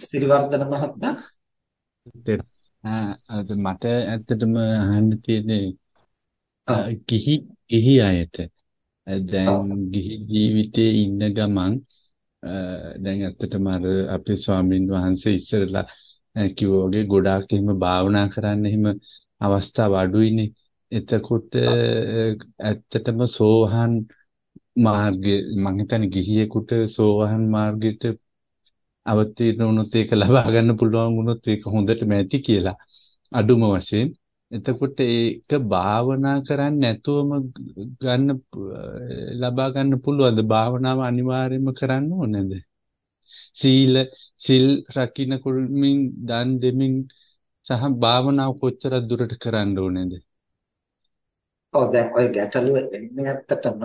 සිරිවර්ධන මහත්මයා. අද මට ඇත්තටම අහන්න තියෙන්නේ ගිහි ගිහි අයට. දැන් ගිහි ජීවිතේ ඉන්න ගමන් දැන් ඇත්තටම අර අපේ ස්වාමින් වහන්සේ ඉස්සරලා කිව්වා වගේ ගොඩාක් එහෙම භාවනා කරන්න එහෙම අවස්ථාව අඩුයිනේ. එතකොට ඇත්තටම සෝහන් මාර්ගය මම හිතන්නේ ගිහියෙකුට සෝහන් මාර්ගයට අවතීර්ණ වුණොත් ඒක ලබා ගන්න පුළුවන් වුණොත් ඒක හොඳටම ඇති කියලා. අඩුම වශයෙන්. එතකොට ඒක භාවනා කරන්නේ නැතුවම ගන්න ලබා ගන්න පුළුවන්ද? භාවනාව අනිවාර්යයෙන්ම කරන්න ඕනේද? සීල සිල් රකින්න කුල්මින් දන් දෙමින් සහ භාවනාව කොච්චර දුරට කරන්න ඕනේද? ඔව් දැන් ඔය ගැටලුව එන්නේ ඇත්තටම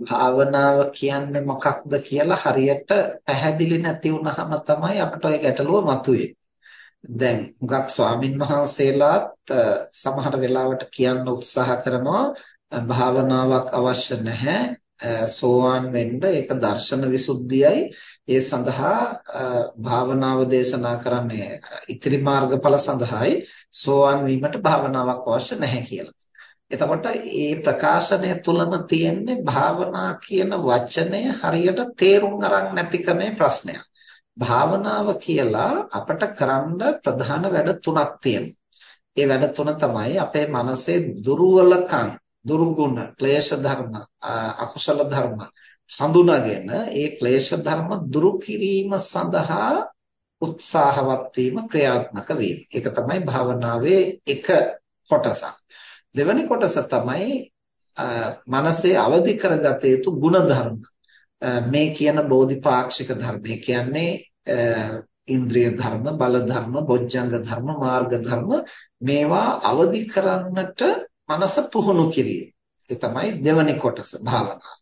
භාවනාව කියන්නේ මොකක්ද කියලා හරියට පැහැදිලි නැති වුනහම තමයි අපිට ওই ගැටලුව මතුවේ. දැන් හුඟක් ස්වාමින් වහන්සේලාත් සමහර වෙලාවට කියන්න උත්සාහ කරනවා භාවනාවක් අවශ්‍ය නැහැ සෝවාන් වෙන්න ඒක දර්ශන විසුද්ධියයි ඒ සඳහා භාවනාව දේශනා කරන්නේ ඉතිරි මාර්ගඵල සඳහායි සෝවාන් වීමට භාවනාවක් අවශ්‍ය නැහැ කියලා. එතකොට මේ ප්‍රකාශනය තුලම තියෙන්නේ භාවනා කියන වචනය හරියට තේරුම් අරන් නැතිකමේ ප්‍රශ්නයක්. භාවනාව කියලා අපට කරන්න ප්‍රධාන වැඩ තුනක් තියෙනවා. ඒ වැඩ තුන තමයි අපේ මනසේ දුර්වලකම්, දුර්ගුණ, ක්ලේශ ධර්ම, අකුසල ධර්ම හඳුනාගෙන ඒ ක්ලේශ ධර්ම දුරු කිරීම සඳහා උත්සාහවත් වීම ක්‍රියාත්මක වීම. ඒක තමයි භාවනාවේ එක කොටසක්. දෙවැනි කොටස තමයි මනසේ අවදි කරගත යුතු ಗುಣධර්ම. මේ කියන බෝධිපාක්ෂික ධර්ම. කියන්නේ ඉන්ද්‍රිය ධර්ම, බල ධර්ම, බොජ්ජංග ධර්ම, මාර්ග ධර්ම මේවා අවදි කරන්නට මනස පුහුණු කිරීම. ඒ තමයි දෙවැනි කොටස භාවනාව.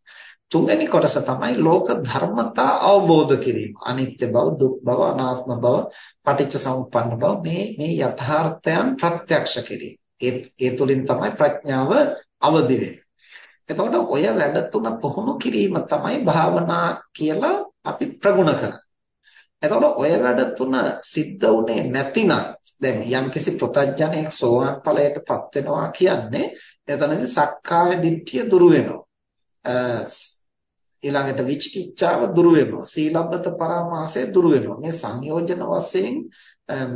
තුන්වෙනි කොටස තමයි ලෝක ධර්මතා අවබෝධ කිරීම. අනිත්‍ය බව, දුක් බව, අනාත්ම බව, පටිච්ච සමුප්පන්න බව මේ මේ යථාර්ථයන් ප්‍රත්‍යක්ෂ කිරීම. ඒ ඒ තුලින් තමයි ප්‍රඥාව අවදි එතකොට ඔය වැඩ තුන පුහුණු කිරීම තමයි භාවනා කියලා අපි ප්‍රගුණ කරන්නේ. එතකොට ඔය වැඩ තුන සිද්ධ වුණේ නැතිනම් දැන් යම්කිසි ප්‍රත්‍යඥයෙක් සෝවාන් ඵලයටපත් වෙනවා කියන්නේ එතනදී සක්කාය දිට්ඨිය දුරු වෙනවා. ඊළඟට විචිකිච්ඡාව දුරු වෙනවා. සීලබ්බත පරාමාසය දුරු වෙනවා. මේ සංයෝජන වශයෙන්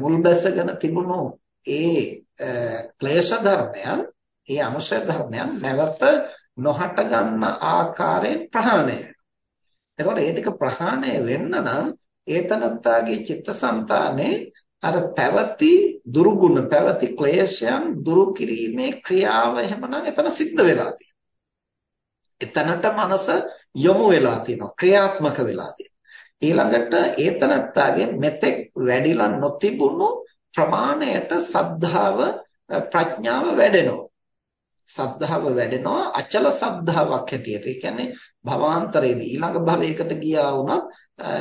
මුල් බැසගෙන තිබුණු ඒ ක්ලේශ ධර්මයන්, ඒ අනුශය ධර්මයන් නැවත නොහට ගන්න ආකාරයෙන් ප්‍රහාණය එතකොට ඒ ටික ප්‍රහාණය වෙන්න නම් ඒතනත්තාගේ චිත්තසංතානේ අර පැවති දුරුගුණ පැවති ක්ලේශයන් දුරු කිරීමේ ක්‍රියාව එහෙමනම් එතන සිද්ධ වෙලා එතනට මනස යොමු වෙලා තියෙනවා ක්‍රියාත්මක වෙලා තියෙනවා. ඊළඟට ඒතනත්තාගේ මෙතෙක් වැඩිලා නොතිබුණු ප්‍රමාණයට සද්ධාව ප්‍රඥාව වැඩෙනවා. සද්ධාව වැඩෙනවා අචල සද්ධාාවක් හැටියට. ඒ කියන්නේ භවාන්තරයේදී ඊළඟ භවයකට ගියා වුණත්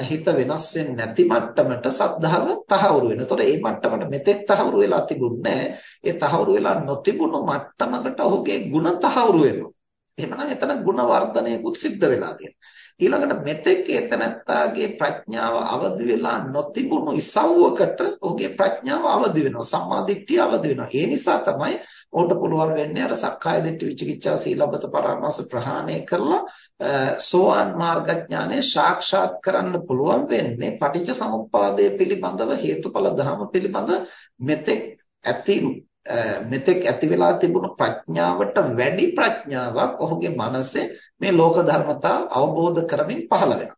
හිත වෙනස් වෙන්නේ නැති මට්ටමට සද්ධාව තහවුරු වෙනවා. ඒතකොට මේ මට්ටමට මෙතෙක් තහවුරු වෙලා තිබුණේ ඒ තහවුරු වෙලා නොතිබුණු මට්ටමකට ඔහුගේ ಗುಣ තහවුරු වෙනවා. එහෙමනම් එතන ಗುಣ වර්ධනයකුත් සිද්ධ වෙලා තියෙනවා. ඊළඟට මෙතෙක් ඒතනත්තාගේ ප්‍රඥාව අවදි වෙලා නොතිබුණු ඉසව්වකට ඔහුගේ ප්‍රඥාව අවදි වෙනවා. සම්මාදිට්ඨිය අවදි වෙනවා. ඒ නිසා තමයි ඔහුට පුළුවන් වෙන්නේ අර සක්කාය දිට්ඨි විචිකිච්ඡා සීලබ්බත පරාමාස ප්‍රහාණය කරලා සෝවාන් මාර්ගඥානය සාක්ෂාත් කරන්න පුළුවන් වෙන්නේ පටිච්ච සමුප්පාදය පිළිබඳව හේතුඵල ධර්ම පිළිබඳ මෙතෙක් ඇති මෙතෙක් ඇති වෙලා තිබුණු ප්‍රඥාවට වැඩි ප්‍රඥාවක් ඔහුගේ මනසේ මේ ලෝක ධර්මතා අවබෝධ කරමින් පහළ වෙනවා.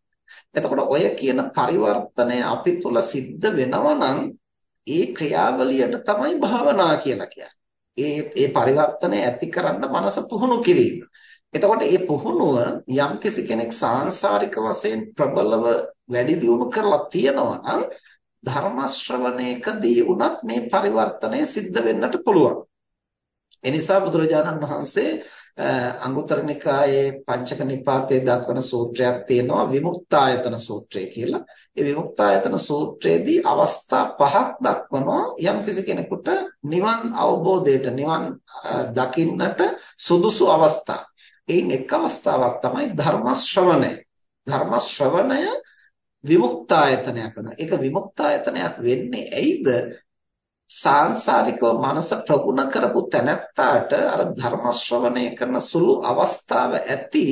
එතකොට ඔය කියන පරිවර්තනය අපි තුල සිද්ධ වෙනවා නම් ඒ ක්‍රියාවලියට තමයි භාවනා කියලා කියන්නේ. ඒ ඒ පරිවර්තනය ඇති කරන්න මනස පුහුණු කිරීම. එතකොට මේ පුහුණුව යම් කෙනෙක් සාංශාරික වශයෙන් ප්‍රබලව වැඩි දියුණු කරලා තියෙනවා නම් ධර්ම ශ්‍රවණයකදී වුණත් මේ පරිවර්තනය සිද්ධ වෙන්නට පුළුවන්. එනිසා බුදුරජාණන් වහන්සේ අංගුත්තර නිකායේ පංචක නිපාතයේ දක්වන සූත්‍රයක් තියෙනවා විමුක්තායතන සූත්‍රය කියලා. ඒ විමුක්තායතන සූත්‍රයේදී අවස්ථා පහක් දක්වනවා යම් කෙනෙකුට නිවන් අවබෝධයට නිවන් දකින්නට සුදුසු අවස්ථා. ඒන් එක් අවස්ථාවක් තමයි ධර්ම ශ්‍රවණය. ධර්ම ශ්‍රවණය විමුක්තායතනයක් වෙනවා. ඒක විමුක්තායතනයක් වෙන්නේ ඇයිද? සාංශාරිකව මනස ප්‍රගුණ කරපු තැනැත්තාට අර ධර්ම ශ්‍රවණය කරන සුළු අවස්ථාව ඇති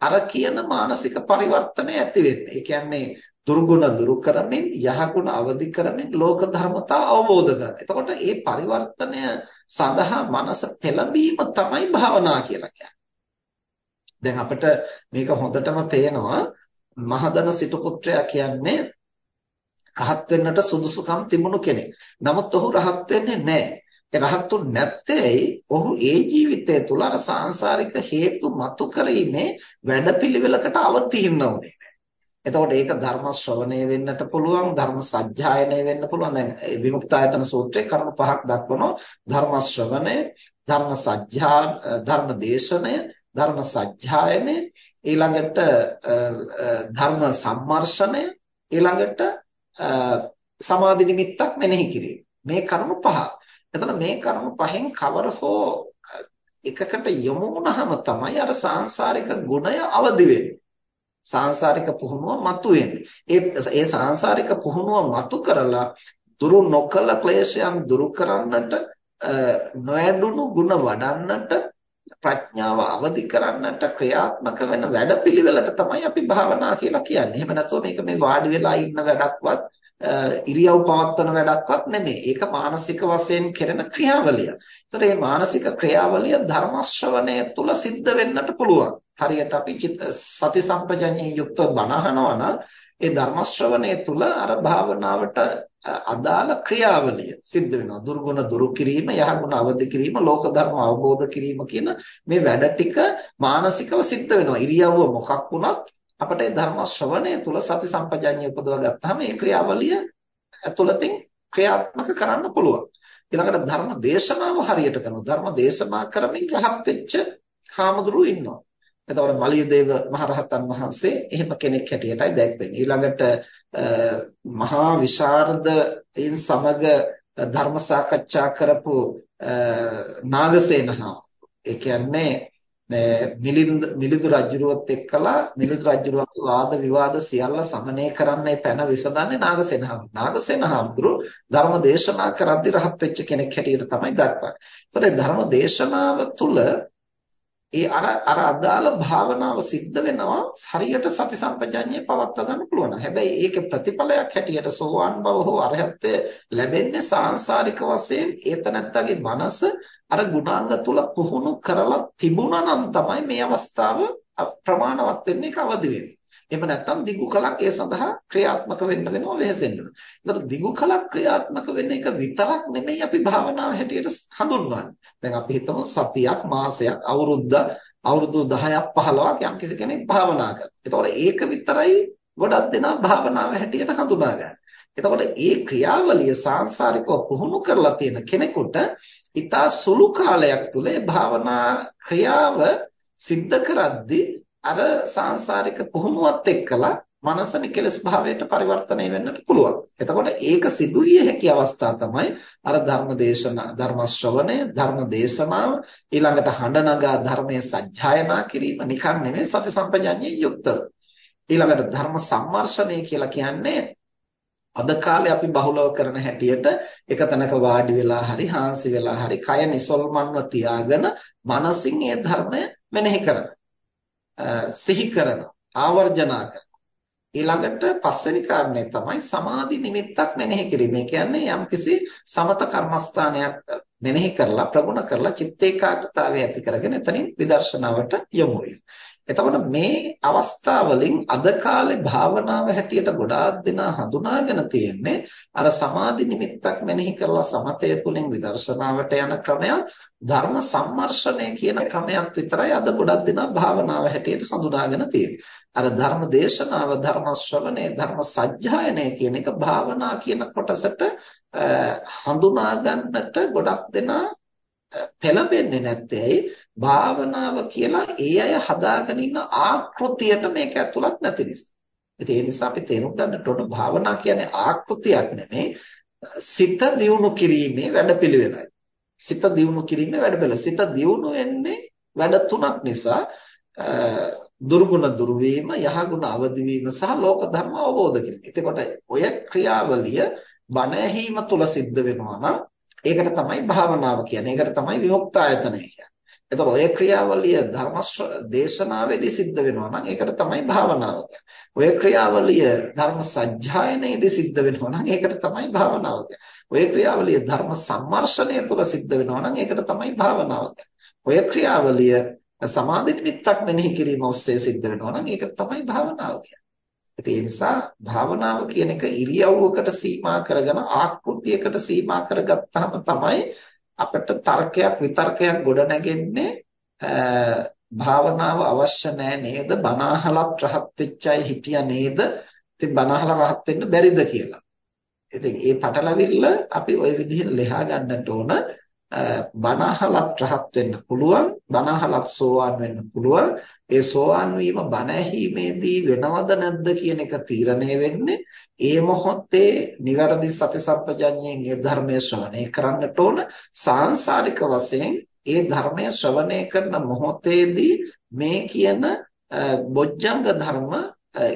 අර කියන මානසික පරිවර්තනය ඇති වෙන්නේ. ඒ කියන්නේ දුර්ගුණ දුරු කරමින් යහගුණ අවදි කරමින් ලෝක ධර්මතා අවබෝධ කරගන්න. එතකොට මේ පරිවර්තනය සඳහා මනස පෙළඹීම තමයි භාවනා කියලා කියන්නේ. දැන් අපිට මේක හොඳටම පේනවා මහදන සිටු පුත්‍රයා කියන්නේ රහත් වෙන්නට සුදුසුකම් තිබුණු කෙනෙක්. නමුත් ඔහු රහත් වෙන්නේ නැහැ. ඒ රහත්තු නැත්තේ ඔහු ඒ ජීවිතය තුළ අර සාංශාරික හේතු මතු කරීමේ වැඩපිළිවෙලකට අවතීර්ණ වුණේ නැහැ. එතකොට ඒක ධර්ම ශ්‍රවණය වෙන්නට පුළුවන් ධර්ම සජ්ජායනය වෙන්න පුළුවන් දැන් විමුක්තායතන සූත්‍රයේ කරුණු පහක් දක්වනවා ධර්ම ශ්‍රවණය ධර්ම සජ්ජා ධර්ම දේශනය ධර්ම සජ්ජායනය ඊළඟට ධර්ම සම්මර්ෂණය ඊළඟට සමාධි නිමිත්තක් මෙනෙහි කිරීම මේ කරුණු පහ. එතන මේ කරුණු පහෙන් කවර හෝ එකකට යොමු වුණාම තමයි අර සාංශාරික ගුණය අවදි වෙන්නේ. සාංශාරික පුහුණුව මතු වෙන්නේ. ඒ ඒ සාංශාරික පුහුණුව මතු කරලා දුරු නොකල ක්ලේශයන් දුරු කරන්නට නොයඩුණු ಗುಣ වඩන්නට ප්‍රඥාව අවදි කරන්නට ක්‍රියාත්මක වෙන වැඩපිළිවෙලට තමයි අපි භාවනා කියලා කියන්නේ. එහෙම නැත්නම් මේක මේ වාඩි වෙලා ඉන්න වැඩක්වත් ඉරියව් පවත්වන වැඩක්වත් නෙමෙයි. ඒක මානසික වශයෙන් කෙරෙන ක්‍රියාවලිය. ඒතර මේ මානසික ක්‍රියාවලිය ධර්ම ශ්‍රවණය තුල සිද්ධ වෙන්නට පුළුවන්. හරියට අපි සති සම්පජඤ්ඤේ යුක්තව බණහනවා නම් ඒ ධර්ම ශ්‍රවණය තුල අර භාවනාවට අදාළ ක්‍රියාවලිය සිද්ධ වෙනවා. දුර්ගුණ දුරු කිරීම, යහගුණ අවදි කිරීම, ලෝක ධර්ම අවබෝධ කිරීම කියන මේ වැඩ ටික මානසිකව සිද්ධ වෙනවා. ඉරියව්ව මොකක් වුණත් අපිට ඒ ධර්ම ශ්‍රවණය තුල සති සම්පජඤ්ඤය උපදව ගත්තාම මේ ක්‍රියාවලිය ඇතුළතින් ක්‍රියාත්මක කරන්න පුළුවන්. ඊළඟට ධර්ම දේශනාව හරියට කරනවා. ධර්ම දේශනා කරමින් රහත් වෙච්ච හාමුදුරුවෝ ඉන්නවා. එතකොට මලියදේව මහරහතන් වහන්සේ එහෙම කෙනෙක් හැටියටයි දැක්වෙන්නේ. ඊළඟට මහා විශාරදයින් සමග ධර්ම සාකච්ඡා කරපු නාගසේනහා ඒ කියන්නේ මිලිඳ මිලිඳු රජුරුවත් එක්කලා මිලිඳු රජුරුවන්ගේ වාද විවාද සියල්ල සමනය කරන්නයි පැන විසඳන්නේ නාගසේනහා. නාගසේනහාඳුරු ධර්ම දේශනා කරද්දී රහත් වෙච්ච කෙනෙක් හැටියට තමයි දක්වන්නේ. ඒතකොට ධර්ම දේශනාව තුළ ඒ අර අර අදාළ භාවනාව සිද්ධ වෙනවා හරියට සති සම්පජඤ්ඤය පවත්වා ගන්න පුළුවන්. හැබැයි ඒකේ ප්‍රතිඵලයක් හැටියට සෝවාන් බව හෝ අරහත්ත්වය ලැබෙන්නේ සාංශාරික වශයෙන් ඒතනත්තගේ මනස අර ගුණාංග තුල පුහුණු කරලා තිබුණා නම් තමයි මේ අවස්ථාව ප්‍රමාණවත් වෙන්නේ කවදි වෙන්නේ. එහෙම නැත්නම් දිගු කලක් ඒ සඳහා ක්‍රියාත්මක වෙන්න වෙනවා වෙහෙසෙන්න වෙනවා. ඒතර දිගු කලක් ක්‍රියාත්මක වෙන්න එක විතරක් නෙමෙයි අපි භාවනාව හැටියට හඳුන්වන්නේ. දැන් අපි හිතමු සතියක් මාසයක් අවුරුද්දක් අවුරුදු 10ක් 15ක් යම් කිසි කෙනෙක් භාවනා කරනවා. එතකොට ඒක විතරයි ගොඩක් දෙනා භාවනාව හැටියට හඳුනාගන්නේ. එතකොට ඒ ක්‍රියාවලිය සාංශාරිකව පුහුණු කරලා තියෙන කෙනෙකුට ඊටා සුළු කාලයක් තුල භාවනා ක්‍රියාව සිද්ධ කරද්දී අර සාංශාරික පුහුණුවත් එක්කලා මනස නිකලස් භාවයට පරිවර්තනය වෙන්නට පුළුවන්. එතකොට ඒක සිදුවිය හැකි අවස්ථා තමයි අර ධර්ම දේශනා, ධර්ම ශ්‍රවණය, ධර්ම දේශනාව ඊළඟට හඬ නගා ධර්මයේ සජ්ජායනා කිරීම නිකන් නෙමෙයි සති සම්පජඤ්ඤයේ යුක්තව. ඊළඟට ධර්ම සම්මර්ෂණය කියලා කියන්නේ අද කාලේ අපි බහුලව කරන හැටියට එක තැනක වාඩි වෙලා හරි හාන්සි වෙලා හරි කය නිසල්මන්ව තියාගෙන මනසින් ඒ ධර්මය මෙනෙහි කරනවා. සිහි කරනවා ආවර්ජනා කරනවා ඊළඟට පස්වෙනි කාරණය තමයි සමාධි නිමිත්තක් මෙනෙහි කිරීම. ඒ කියන්නේ යම්කිසි සමත කර්මස්ථානයක් මෙනෙහි කරලා ප්‍රගුණ කරලා චිත්ත ඒකාග්‍රතාවය ඇති කරගෙන එතනින් විදර්ශනාවට යොමු එතකොට මේ අවස්ථාවලින් අද කාලේ භාවනාව හැටියට ගොඩාක් දෙනා හඳුනාගෙන තියෙන්නේ අර සමාධි නිමිත්තක් මෙනෙහි කරලා සමතය තුළින් විදර්ශනාවට යන ක්‍රමයක් ධර්ම සම්මර්ෂණය කියන ක්‍රමයක් විතරයි අද ගොඩක් දෙනා භාවනාව හැටියට හඳුනාගෙන තියෙන්නේ. අර ධර්ම දේශනාව, ධර්ම ශ්‍රවණය, ධර්ම සජ්ජායනය කියන එක භාවනා කියන කොටසට හඳුනා ගන්නට ගොඩක් දෙනා පෙළඹෙන්නේ නැත්තේ භාවනාව කියලා ඒ අය හදාගෙන ඉන්න ආකෘතියට මේක ඇතුළත් නැති නිසා. ඒ නිසා අපි තේරුම් ගන්නට ඕන භාවනා කියන්නේ ආකෘතියක් නෙමෙයි සිත දියුණු කිරීමේ වැඩපිළිවෙලයි. සිත දියුණු කිරීමේ වැඩපිළිවෙල. සිත දියුණු වෙන්නේ වැඩ තුනක් නිසා දුර්ගුණ දුරු වීම, යහගුණ අවදි වීම සහ ලෝක ධර්ම අවබෝධ කිරීම. එතකොට ඔය ක්‍රියාවලිය බණ ඇහිීම තුල සිද්ධ වෙනවා නම් ඒකට තමයි භාවනාව කියන්නේ. ඒකට තමයි විමුක්තායතනය කියන්නේ. එතකොට ඔය ක්‍රියාවලිය ධර්ම දේශනාවේදී සිද්ධ වෙනවා නම් ඒකට තමයි භාවනාව කියන්නේ. ඔය ක්‍රියාවලිය ධර්ම සජ්ජායනයේදී සිද්ධ වෙනවා නම් ඒකට තමයි භාවනාව කියන්නේ. ඔය ක්‍රියාවලිය ධර්ම සම්මර්ෂණය තුළ සිද්ධ වෙනවා නම් ඒකට තමයි භාවනාව කියන්නේ. ඔය ක්‍රියාවලිය සමාධි නිමිත්තක් මෙනෙහි කිරීම ඔස්සේ සිද්ධ වෙනවා නම් ඒකට තමයි භාවනාව කියන්නේ. ඒ නිසා භාවනාව කියන එක ඉරියව්වකට සීමා කරගෙන ආකෘතියකට සීමා කරගත්තාම තමයි අපිට තර්කයක් විතර්කයක් ගොඩ නැගෙන්නේ භාවනාව අවශ්‍ය නැහැ නේද බනහලත් රහත් වෙච්චයි හිටියා නේද ඉතින් බනහල රහත් වෙන්න බැරිද කියලා. ඉතින් මේ පටලවිල්ල අපි ওই විදිහට ලෙහා ගන්නට ඕන බනහලත් රහත් වෙන්න පුළුවන් බනහලත් සෝවාන් වෙන්න පුළුවන්. ඒ සෝවාන් වීම බණ ඇහිීමේදී වෙනවද නැද්ද කියන එක තීරණය වෙන්නේ ඒ මොහොතේ නිවැරදි සති සම්පජඤ්ඤයෙන් ඒ ධර්මයේ ශ්‍රවණය කරන්නට ඕන. සාංශාරික වශයෙන් ඒ ධර්මයේ ශ්‍රවණය කරන මොහොතේදී මේ කියන බොජ්ජංග ධර්ම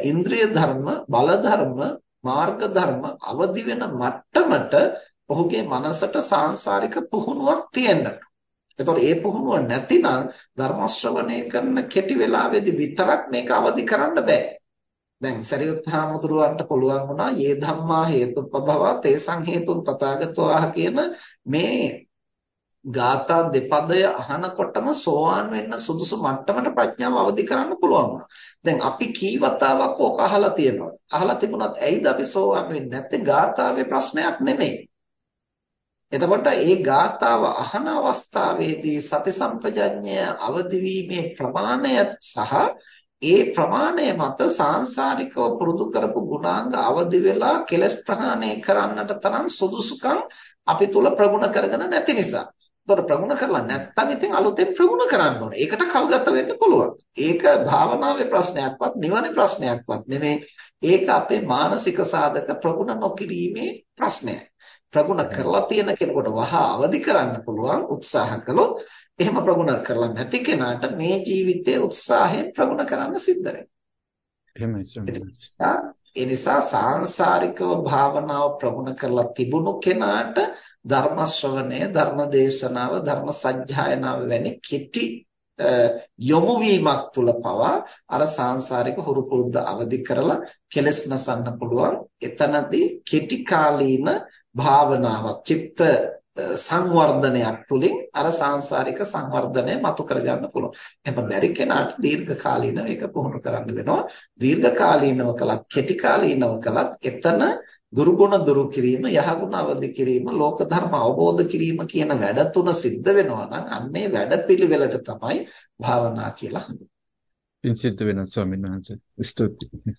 ඉන්ද්‍රිය ධර්ම බල ධර්ම මාර්ග ධර්ම අවදි වෙන මට්ටමට ඔහුගේ මනසට සාංශාරික පුහුණුවක් තියෙන්නට එතකොට ඒ පුහුණුව නැතිනම් ධර්ම ශ්‍රවණය කරන කෙටි වෙලාවේදී විතරක් මේක අවදි කරන්න බෑ. දැන් සරියුත් හාමුදුරුවන්ට පුළුවන් වුණා "යේ ධම්මා හේතුප්පභව තේසං හේතුන් තථාගතෝ ආහ" කියන මේ ගාථා දෙපදය අහනකොටම සෝවාන් වෙන්න සුදුසු මට්ටමට ප්‍රඥාව අවදි කරන්න පුළුවන් වුණා. දැන් අපි කී වතාවක් ඕක අහලා තියෙනවද? අහලා තිබුණත් ඇයිද අපි සෝවාන් වෙන්නේ නැත්තේ? ගාථාවේ ප්‍රශ්නයක් නෙමෙයි. එතකොට මේ ගාථාව අහන අවස්ථාවේදී සති සම්පජඤ්ඤය අවදි වීමේ ප්‍රමාණය සහ ඒ ප්‍රමාණය මත සාංශාරිකව පුරුදු කරපු ගුණාංග අවදි වෙලා කෙලස් ප්‍රහාණය කරන්නට තරම් සුදුසුකම් අපි තුල ප්‍රගුණ කරගෙන නැති නිසා. ඒතකොට ප්‍රගුණ කරලා නැත්නම් ඉතින් අලුතෙන් ප්‍රගුණ කරන්න ඕනේ. ඒකට කල්ගත වෙන්න පුළුවන්. ඒක භාවනාවේ ප්‍රශ්නයක්වත් නිවනේ ප්‍රශ්නයක්වත් නෙමෙයි. ඒක අපේ මානසික සාධක ප්‍රගුණ නොකිරීමේ ප්‍රශ්නයයි. ප්‍රගුණ කරලා තියෙන කෙනෙකුට වහා අවදි කරන්න පුළුවන් උත්සාහ කළොත් එහෙම ප්‍රගුණ කරලා නැති කෙනාට මේ ජීවිතයේ උත්සාහයෙන් ප්‍රගුණ කරන්න සිද්ධ වෙනවා. ඒ නිසා සාංශාරිකව භාවනාව ප්‍රගුණ කරලා තිබුණු කෙනාට ධර්ම ශ්‍රවණය, ධර්ම දේශනාව, ධර්ම සජ්ජායනාව වැනි කෙටි යොමු වීමක් තුල පවා අර සාංශාරික හුරු පුරුද්ද අවදි කරලා කෙලස් නසන්න පුළුවන්. එතනදී කෙටි කාලීන භාවනාවක් චිත්ත සංවර්ධනයක් තුලින් අර සාංශාරික සංවර්ධනය මතු කරගන්න පුළුවන්. එහෙනම් බැරි කෙනාට දීර්ඝ කාලීනව ඒක පුහුණු කරන්න වෙනවා. දීර්ඝ කාලීනව කළත් කෙටි කාලීනව කළත් එතන දුරුගුණ දුරු කිරීම, යහගුණ අවදි කිරීම, ලෝක ධර්ම අවබෝධ කිරීම කියන වැඩ තුන සිද්ධ වෙනවා නම් අන්නේ වැඩපිළිවෙලට තමයි භාවනා කියලා හඳුන්වන්නේ. සිද්ධ වෙනවා ස්වාමීන් වහන්සේ. ස්තුතියි.